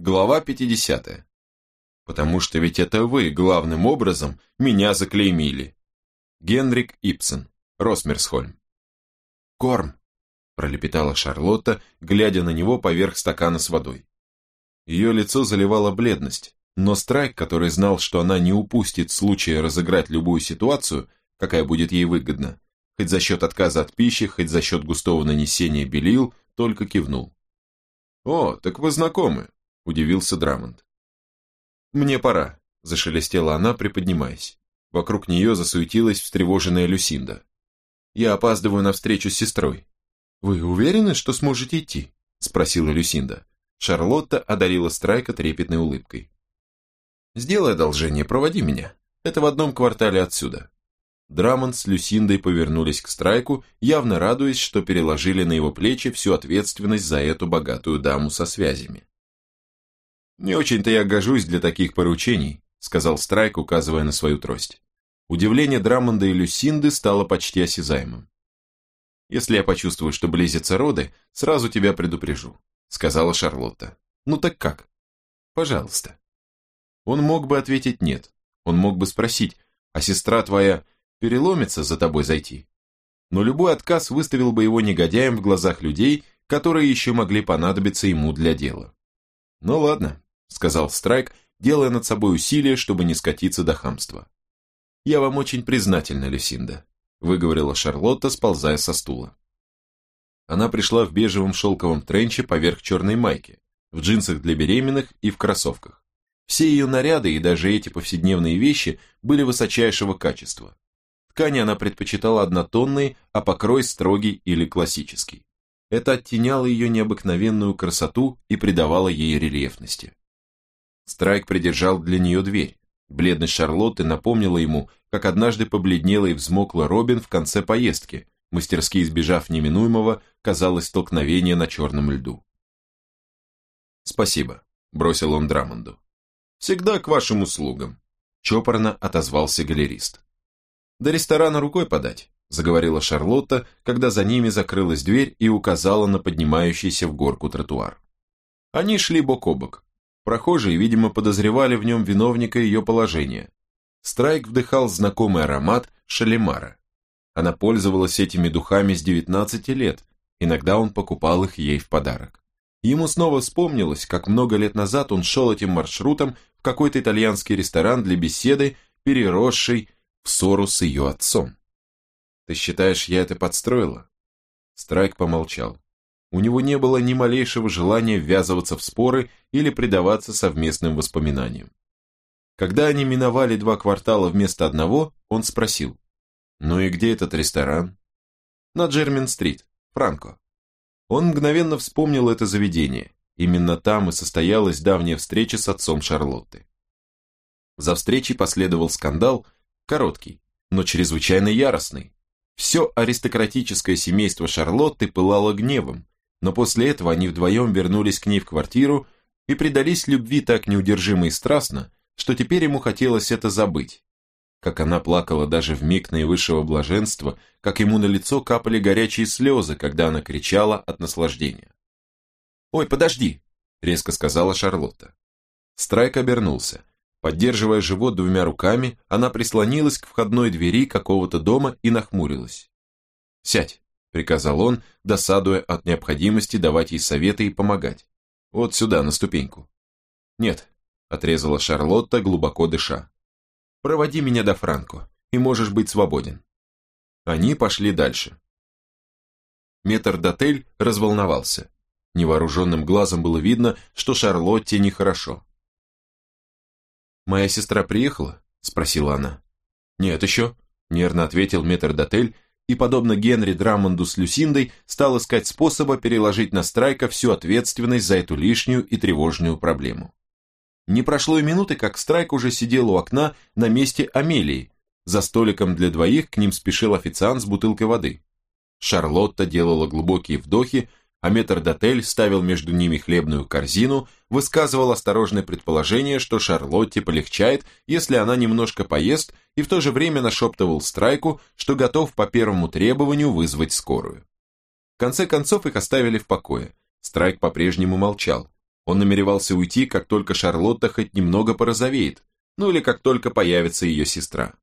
Глава 50. Потому что ведь это вы, главным образом, меня заклеймили. Генрик Ипсон, Росмерсхольм. «Корм!» – пролепетала Шарлотта, глядя на него поверх стакана с водой. Ее лицо заливала бледность, но Страйк, который знал, что она не упустит случая разыграть любую ситуацию, какая будет ей выгодна, хоть за счет отказа от пищи, хоть за счет густого нанесения белил, только кивнул. «О, так вы знакомы», – удивился Драмонт. «Мне пора», – зашелестела она, приподнимаясь. Вокруг нее засуетилась встревоженная Люсинда. «Я опаздываю на встречу с сестрой». «Вы уверены, что сможете идти?» – спросила Люсинда. Шарлотта одарила Страйка трепетной улыбкой. «Сделай одолжение, проводи меня. Это в одном квартале отсюда». Драмонт с Люсиндой повернулись к Страйку, явно радуясь, что переложили на его плечи всю ответственность за эту богатую даму со связями. «Не очень-то я гожусь для таких поручений», сказал Страйк, указывая на свою трость. Удивление Драмонда и Люсинды стало почти осязаемым. «Если я почувствую, что близятся роды, сразу тебя предупрежу», сказала Шарлотта. «Ну так как?» «Пожалуйста». Он мог бы ответить «нет». Он мог бы спросить, а сестра твоя переломится за тобой зайти? Но любой отказ выставил бы его негодяем в глазах людей, которые еще могли понадобиться ему для дела. «Ну ладно», — сказал Страйк, делая над собой усилия, чтобы не скатиться до хамства. «Я вам очень признательна, Люсинда», — выговорила Шарлотта, сползая со стула. Она пришла в бежевом шелковом тренче поверх черной майки, в джинсах для беременных и в кроссовках. Все ее наряды и даже эти повседневные вещи были высочайшего качества. Ткани она предпочитала однотонные, а покрой строгий или классический. Это оттеняло ее необыкновенную красоту и придавало ей рельефности. Страйк придержал для нее дверь. Бледность Шарлотты напомнила ему, как однажды побледнела и взмокла Робин в конце поездки, мастерски избежав неминуемого, казалось, столкновения на черном льду. «Спасибо», — бросил он Драмонду. «Всегда к вашим услугам», — чопорно отозвался галерист. «До ресторана рукой подать», — заговорила Шарлотта, когда за ними закрылась дверь и указала на поднимающийся в горку тротуар. Они шли бок о бок. Прохожие, видимо, подозревали в нем виновника ее положения. Страйк вдыхал знакомый аромат шалемара. Она пользовалась этими духами с 19 лет, иногда он покупал их ей в подарок. Ему снова вспомнилось, как много лет назад он шел этим маршрутом в какой-то итальянский ресторан для беседы, переросший в ссору с ее отцом. «Ты считаешь, я это подстроила?» Страйк помолчал. У него не было ни малейшего желания ввязываться в споры или предаваться совместным воспоминаниям. Когда они миновали два квартала вместо одного, он спросил, «Ну и где этот ресторан?» «На Джермин-стрит, Франко». Он мгновенно вспомнил это заведение. Именно там и состоялась давняя встреча с отцом Шарлотты. За встречей последовал скандал, короткий, но чрезвычайно яростный. Все аристократическое семейство Шарлотты пылало гневом, но после этого они вдвоем вернулись к ней в квартиру и предались любви так неудержимо и страстно, что теперь ему хотелось это забыть. Как она плакала даже в миг наивысшего блаженства, как ему на лицо капали горячие слезы, когда она кричала от наслаждения. «Ой, подожди!» – резко сказала Шарлотта. Страйк обернулся. Поддерживая живот двумя руками, она прислонилась к входной двери какого-то дома и нахмурилась. «Сядь!» — приказал он, досадуя от необходимости давать ей советы и помогать. «Вот сюда, на ступеньку». «Нет», — отрезала Шарлотта, глубоко дыша. «Проводи меня до Франко, и можешь быть свободен». Они пошли дальше. Метр-дотель разволновался. Невооруженным глазом было видно, что Шарлотте нехорошо. «Моя сестра приехала?» — спросила она. «Нет еще», — нервно ответил метр-дотель, и, подобно Генри Драмонду с Люсиндой, стал искать способа переложить на Страйка всю ответственность за эту лишнюю и тревожную проблему. Не прошло и минуты, как Страйк уже сидел у окна на месте Амелии. За столиком для двоих к ним спешил официант с бутылкой воды. Шарлотта делала глубокие вдохи, а метрдотель ставил между ними хлебную корзину, высказывал осторожное предположение, что Шарлотте полегчает, если она немножко поест, и в то же время нашептывал Страйку, что готов по первому требованию вызвать скорую. В конце концов их оставили в покое. Страйк по-прежнему молчал. Он намеревался уйти, как только Шарлотта хоть немного порозовеет, ну или как только появится ее сестра.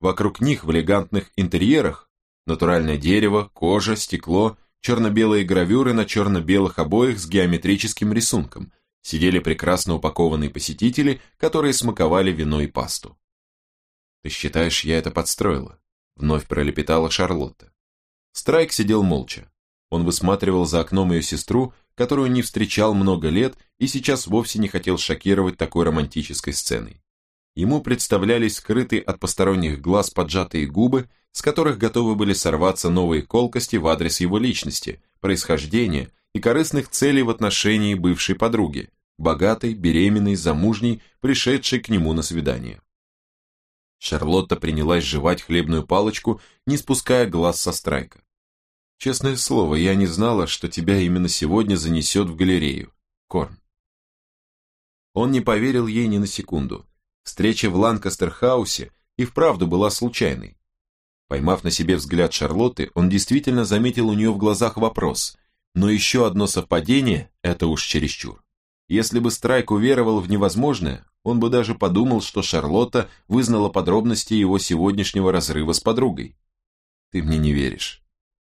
Вокруг них в элегантных интерьерах натуральное дерево, кожа, стекло, черно-белые гравюры на черно-белых обоях с геометрическим рисунком, сидели прекрасно упакованные посетители, которые смаковали вино и пасту. «Ты считаешь, я это подстроила?» — вновь пролепетала Шарлотта. Страйк сидел молча. Он высматривал за окном ее сестру, которую не встречал много лет и сейчас вовсе не хотел шокировать такой романтической сценой. Ему представлялись скрытые от посторонних глаз поджатые губы, с которых готовы были сорваться новые колкости в адрес его личности, происхождения и корыстных целей в отношении бывшей подруги, богатой, беременной, замужней, пришедшей к нему на свидание. Шарлотта принялась жевать хлебную палочку, не спуская глаз со страйка. «Честное слово, я не знала, что тебя именно сегодня занесет в галерею. Корм». Он не поверил ей ни на секунду. Встреча в Ланкастер-хаусе и вправду была случайной. Поймав на себе взгляд Шарлотты, он действительно заметил у нее в глазах вопрос, но еще одно совпадение – это уж чересчур. Если бы Страйк уверовал в невозможное, он бы даже подумал, что Шарлотта вызнала подробности его сегодняшнего разрыва с подругой. Ты мне не веришь.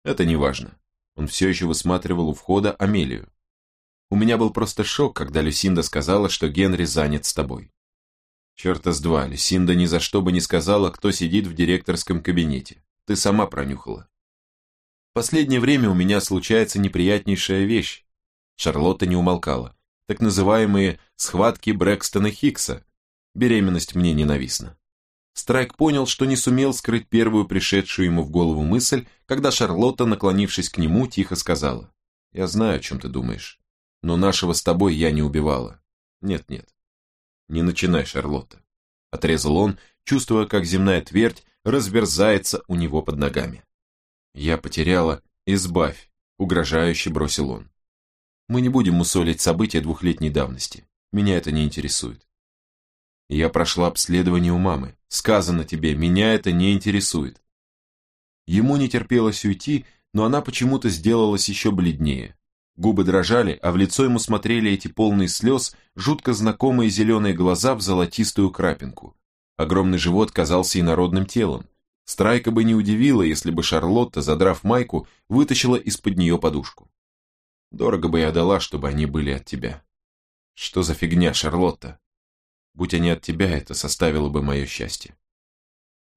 Это не важно. Он все еще высматривал у входа Амелию. У меня был просто шок, когда Люсинда сказала, что Генри занят с тобой. Черта с два, Люсинда ни за что бы не сказала, кто сидит в директорском кабинете. Ты сама пронюхала. В последнее время у меня случается неприятнейшая вещь. Шарлотта не умолкала так называемые схватки Брэкстона Хиггса. Беременность мне ненавистна. Страйк понял, что не сумел скрыть первую пришедшую ему в голову мысль, когда Шарлотта, наклонившись к нему, тихо сказала. «Я знаю, о чем ты думаешь, но нашего с тобой я не убивала. Нет-нет. Не начинай, Шарлотта». Отрезал он, чувствуя, как земная твердь разверзается у него под ногами. «Я потеряла. Избавь», — угрожающе бросил он. Мы не будем мусолить события двухлетней давности. Меня это не интересует. Я прошла обследование у мамы. Сказано тебе, меня это не интересует. Ему не терпелось уйти, но она почему-то сделалась еще бледнее. Губы дрожали, а в лицо ему смотрели эти полные слез, жутко знакомые зеленые глаза в золотистую крапинку. Огромный живот казался инородным телом. Страйка бы не удивила, если бы Шарлотта, задрав майку, вытащила из-под нее подушку. Дорого бы я дала, чтобы они были от тебя. Что за фигня, Шарлотта? Будь они от тебя, это составило бы мое счастье.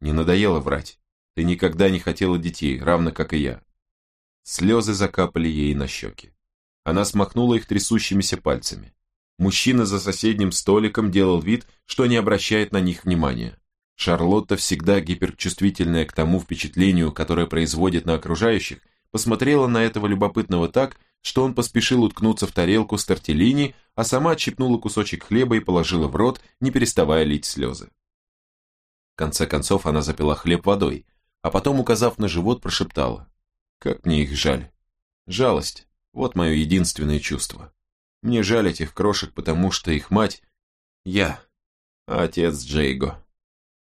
Не надоело врать. Ты никогда не хотела детей, равно как и я. Слезы закапали ей на щеки. Она смахнула их трясущимися пальцами. Мужчина за соседним столиком делал вид, что не обращает на них внимания. Шарлотта, всегда гиперчувствительная к тому впечатлению, которое производит на окружающих, посмотрела на этого любопытного так, что он поспешил уткнуться в тарелку с тортеллини, а сама отщипнула кусочек хлеба и положила в рот, не переставая лить слезы. В конце концов она запила хлеб водой, а потом, указав на живот, прошептала. «Как мне их жаль. Жалость – вот мое единственное чувство. Мне жаль этих крошек, потому что их мать – я, а отец Джейго.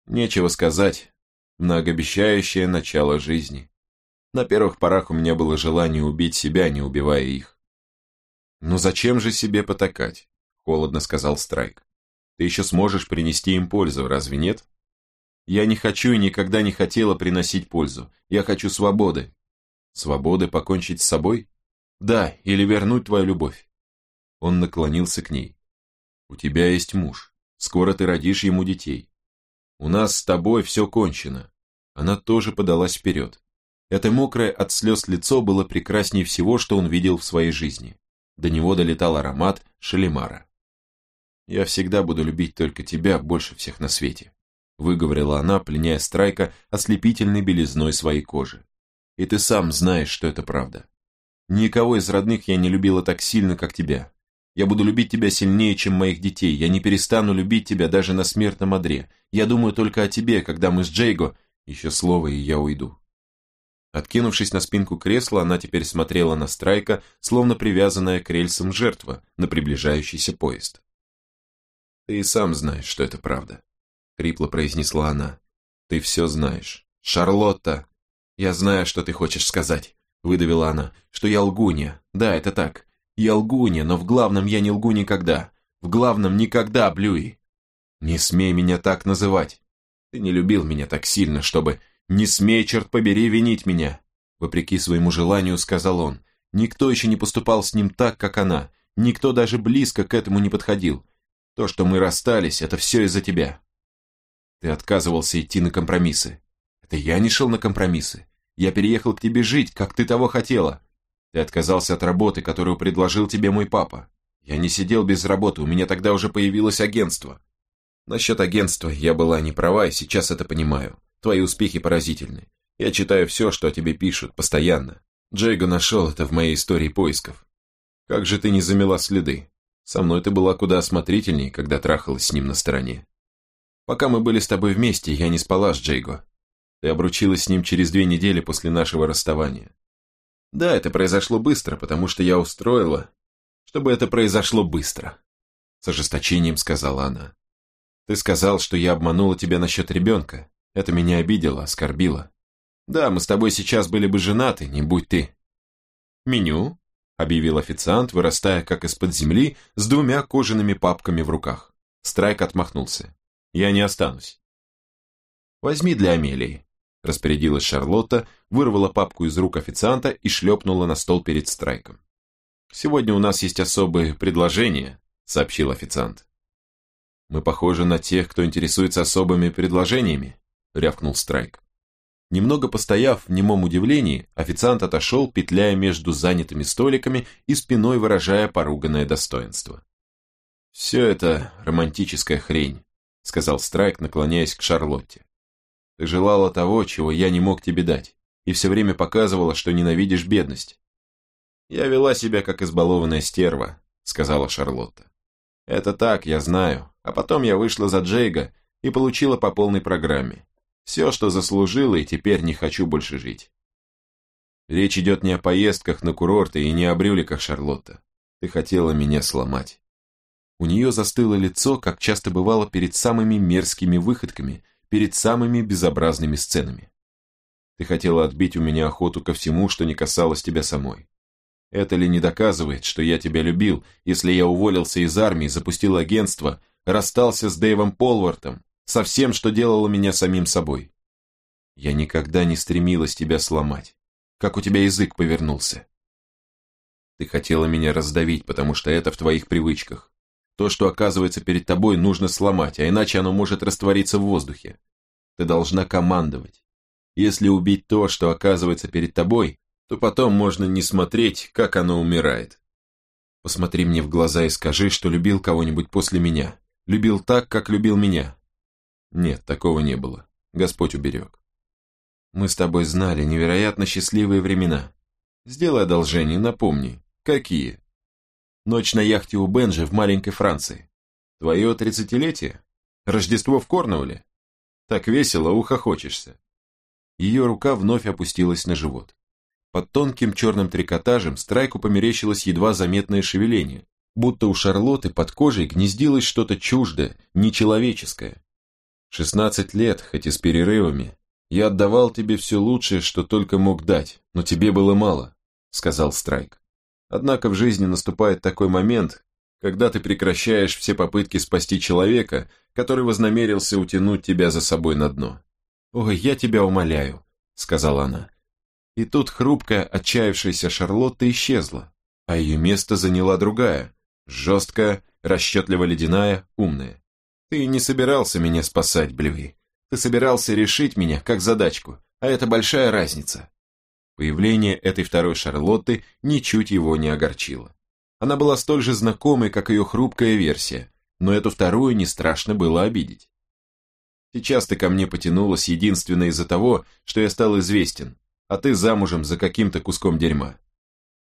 Нечего сказать, многообещающее начало жизни. На первых порах у меня было желание убить себя, не убивая их. «Ну зачем же себе потакать?» – холодно сказал Страйк. «Ты еще сможешь принести им пользу, разве нет?» «Я не хочу и никогда не хотела приносить пользу. Я хочу свободы». «Свободы покончить с собой?» «Да, или вернуть твою любовь». Он наклонился к ней. «У тебя есть муж. Скоро ты родишь ему детей. У нас с тобой все кончено». Она тоже подалась вперед. Это мокрое от слез лицо было прекраснее всего, что он видел в своей жизни. До него долетал аромат шалимара. «Я всегда буду любить только тебя больше всех на свете», выговорила она, пленяя Страйка ослепительной белизной своей кожи. «И ты сам знаешь, что это правда. Никого из родных я не любила так сильно, как тебя. Я буду любить тебя сильнее, чем моих детей. Я не перестану любить тебя даже на смертном одре. Я думаю только о тебе, когда мы с Джейго... Еще слово, и я уйду. Откинувшись на спинку кресла, она теперь смотрела на Страйка, словно привязанная к рельсам жертва на приближающийся поезд. «Ты и сам знаешь, что это правда», — хрипло произнесла она. «Ты все знаешь. Шарлотта!» «Я знаю, что ты хочешь сказать», — выдавила она, — «что я лгунья. Да, это так. Я лгунья, но в главном я не лгу никогда. В главном никогда, Блюи. Не смей меня так называть. Ты не любил меня так сильно, чтобы... Не смей, черт побери, винить меня. Вопреки своему желанию, сказал он. Никто еще не поступал с ним так, как она. Никто даже близко к этому не подходил. То, что мы расстались, это все из-за тебя. Ты отказывался идти на компромиссы. Это я не шел на компромиссы. Я переехал к тебе жить, как ты того хотела. Ты отказался от работы, которую предложил тебе мой папа. Я не сидел без работы, у меня тогда уже появилось агентство. Насчет агентства я была не права и сейчас это понимаю. Твои успехи поразительны. Я читаю все, что о тебе пишут, постоянно. Джейго нашел это в моей истории поисков. Как же ты не замела следы? Со мной ты была куда осмотрительней, когда трахалась с ним на стороне. Пока мы были с тобой вместе, я не спала с Джейго. Ты обручилась с ним через две недели после нашего расставания. Да, это произошло быстро, потому что я устроила, чтобы это произошло быстро. С ожесточением сказала она. Ты сказал, что я обманула тебя насчет ребенка. Это меня обидело, оскорбило. Да, мы с тобой сейчас были бы женаты, не будь ты. Меню, объявил официант, вырастая как из-под земли, с двумя кожаными папками в руках. Страйк отмахнулся. Я не останусь. Возьми для Амелии. Распорядилась Шарлотта, вырвала папку из рук официанта и шлепнула на стол перед Страйком. «Сегодня у нас есть особые предложения», — сообщил официант. «Мы похожи на тех, кто интересуется особыми предложениями», — рявкнул Страйк. Немного постояв в немом удивлении, официант отошел, петляя между занятыми столиками и спиной выражая поруганное достоинство. «Все это романтическая хрень», — сказал Страйк, наклоняясь к Шарлотте. «Ты желала того, чего я не мог тебе дать, и все время показывала, что ненавидишь бедность». «Я вела себя как избалованная стерва», — сказала Шарлотта. «Это так, я знаю, а потом я вышла за Джейга и получила по полной программе. Все, что заслужила, и теперь не хочу больше жить. Речь идет не о поездках на курорты и не о брюликах, Шарлотта. Ты хотела меня сломать. У нее застыло лицо, как часто бывало перед самыми мерзкими выходками, перед самыми безобразными сценами. Ты хотела отбить у меня охоту ко всему, что не касалось тебя самой. Это ли не доказывает, что я тебя любил, если я уволился из армии, запустил агентство, расстался с Дэйвом Полвартом, со всем, что делало меня самим собой. Я никогда не стремилась тебя сломать. Как у тебя язык повернулся? Ты хотела меня раздавить, потому что это в твоих привычках. То, что оказывается перед тобой, нужно сломать, а иначе оно может раствориться в воздухе. Ты должна командовать. Если убить то, что оказывается перед тобой, то потом можно не смотреть, как оно умирает. Посмотри мне в глаза и скажи, что любил кого-нибудь после меня. Любил так, как любил меня. Нет, такого не было. Господь уберег. Мы с тобой знали невероятно счастливые времена. Сделай одолжение, напомни. Какие? Ночь на яхте у Бенжи в маленькой Франции. Твое тридцатилетие? Рождество в Корнуолле? Так весело, ухохочешься. Ее рука вновь опустилась на живот. Под тонким черным трикотажем Страйку померещилось едва заметное шевеление, будто у Шарлоты под кожей гнездилось что-то чуждое, нечеловеческое. Шестнадцать лет, хоть и с перерывами, я отдавал тебе все лучшее, что только мог дать, но тебе было мало, сказал Страйк. Однако в жизни наступает такой момент, когда ты прекращаешь все попытки спасти человека, который вознамерился утянуть тебя за собой на дно. «Ой, я тебя умоляю», — сказала она. И тут хрупкая, отчаявшаяся Шарлотта исчезла, а ее место заняла другая, Жесткая, расчетливо ледяная, умная. Ты не собирался меня спасать, Блюи. Ты собирался решить меня, как задачку, а это большая разница. Появление этой второй Шарлотты ничуть его не огорчило. Она была столь же знакомой, как ее хрупкая версия, но эту вторую не страшно было обидеть. Сейчас ты ко мне потянулась единственно из-за того, что я стал известен, а ты замужем за каким-то куском дерьма.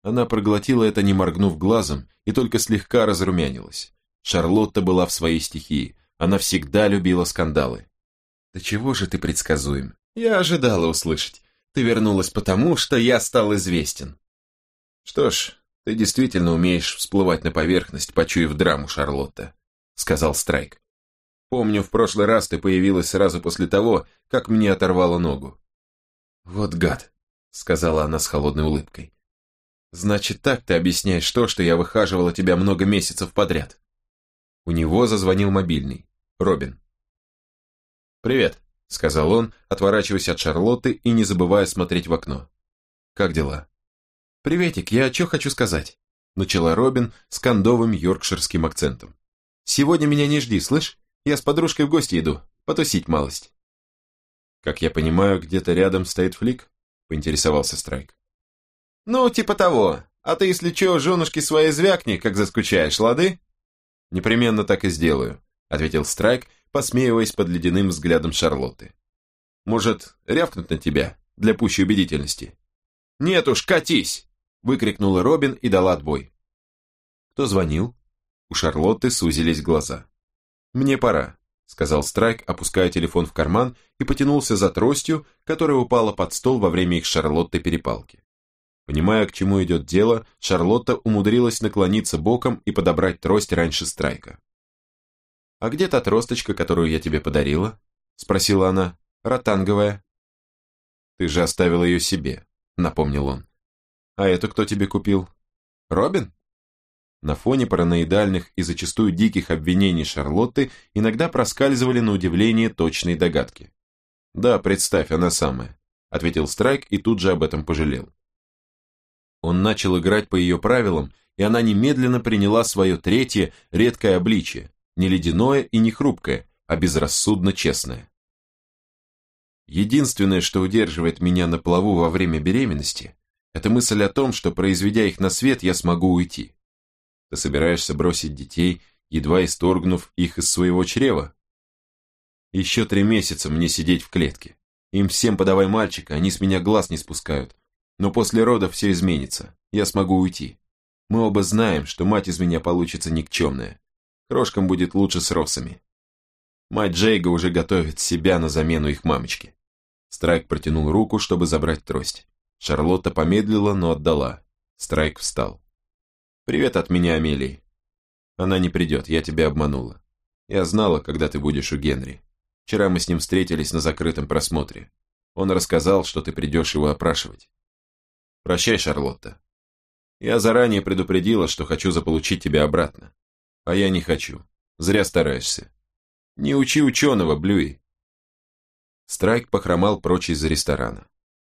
Она проглотила это, не моргнув глазом, и только слегка разрумянилась. Шарлотта была в своей стихии, она всегда любила скандалы. «Да чего же ты предсказуем? Я ожидала услышать. Ты вернулась потому, что я стал известен». «Что ж, ты действительно умеешь всплывать на поверхность, почуяв драму, Шарлотта», — сказал Страйк. «Помню, в прошлый раз ты появилась сразу после того, как мне оторвало ногу». «Вот гад», — сказала она с холодной улыбкой. Значит, так ты объясняешь то, что я выхаживала тебя много месяцев подряд. У него зазвонил мобильный. Робин. «Привет», — сказал он, отворачиваясь от Шарлотты и не забывая смотреть в окно. «Как дела?» «Приветик, я что хочу сказать?» Начала Робин с кондовым йоркширским акцентом. «Сегодня меня не жди, слышь? Я с подружкой в гости иду, потусить малость». «Как я понимаю, где-то рядом стоит флик?» — поинтересовался Страйк. «Ну, типа того. А ты, если чё, женушки свои звякни, как заскучаешь, лады?» «Непременно так и сделаю», — ответил Страйк, посмеиваясь под ледяным взглядом Шарлотты. «Может, рявкнуть на тебя, для пущей убедительности?» «Нет уж, катись!» — выкрикнула Робин и дала отбой. «Кто звонил?» У Шарлотты сузились глаза. «Мне пора», — сказал Страйк, опуская телефон в карман и потянулся за тростью, которая упала под стол во время их Шарлотты перепалки. Понимая, к чему идет дело, Шарлотта умудрилась наклониться боком и подобрать трость раньше Страйка. «А где та тросточка, которую я тебе подарила?» – спросила она. «Ротанговая». «Ты же оставил ее себе», – напомнил он. «А эту кто тебе купил?» «Робин?» На фоне параноидальных и зачастую диких обвинений Шарлотты иногда проскальзывали на удивление точные догадки. «Да, представь, она самая», – ответил Страйк и тут же об этом пожалел. Он начал играть по ее правилам, и она немедленно приняла свое третье, редкое обличие, не ледяное и не хрупкое, а безрассудно честное. Единственное, что удерживает меня на плаву во время беременности, это мысль о том, что, произведя их на свет, я смогу уйти. Ты собираешься бросить детей, едва исторгнув их из своего чрева? Еще три месяца мне сидеть в клетке. Им всем подавай мальчика, они с меня глаз не спускают, но после родов все изменится, я смогу уйти. Мы оба знаем, что мать из меня получится никчемная. Крошкам будет лучше с росами. Мать Джейга уже готовит себя на замену их мамочки. Страйк протянул руку, чтобы забрать трость. Шарлотта помедлила, но отдала. Страйк встал. «Привет от меня, Амелии». «Она не придет, я тебя обманула. Я знала, когда ты будешь у Генри. Вчера мы с ним встретились на закрытом просмотре. Он рассказал, что ты придешь его опрашивать. Прощай, Шарлотта. Я заранее предупредила, что хочу заполучить тебя обратно. А я не хочу. Зря стараешься. Не учи ученого, Блюи. Страйк похромал прочь из ресторана.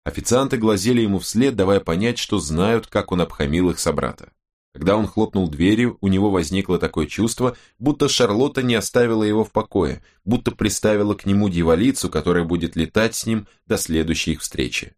Официанты глазели ему вслед, давая понять, что знают, как он обхамил их собрата. Когда он хлопнул дверью, у него возникло такое чувство, будто Шарлотта не оставила его в покое, будто приставила к нему дьяволицу, которая будет летать с ним до следующей их встречи.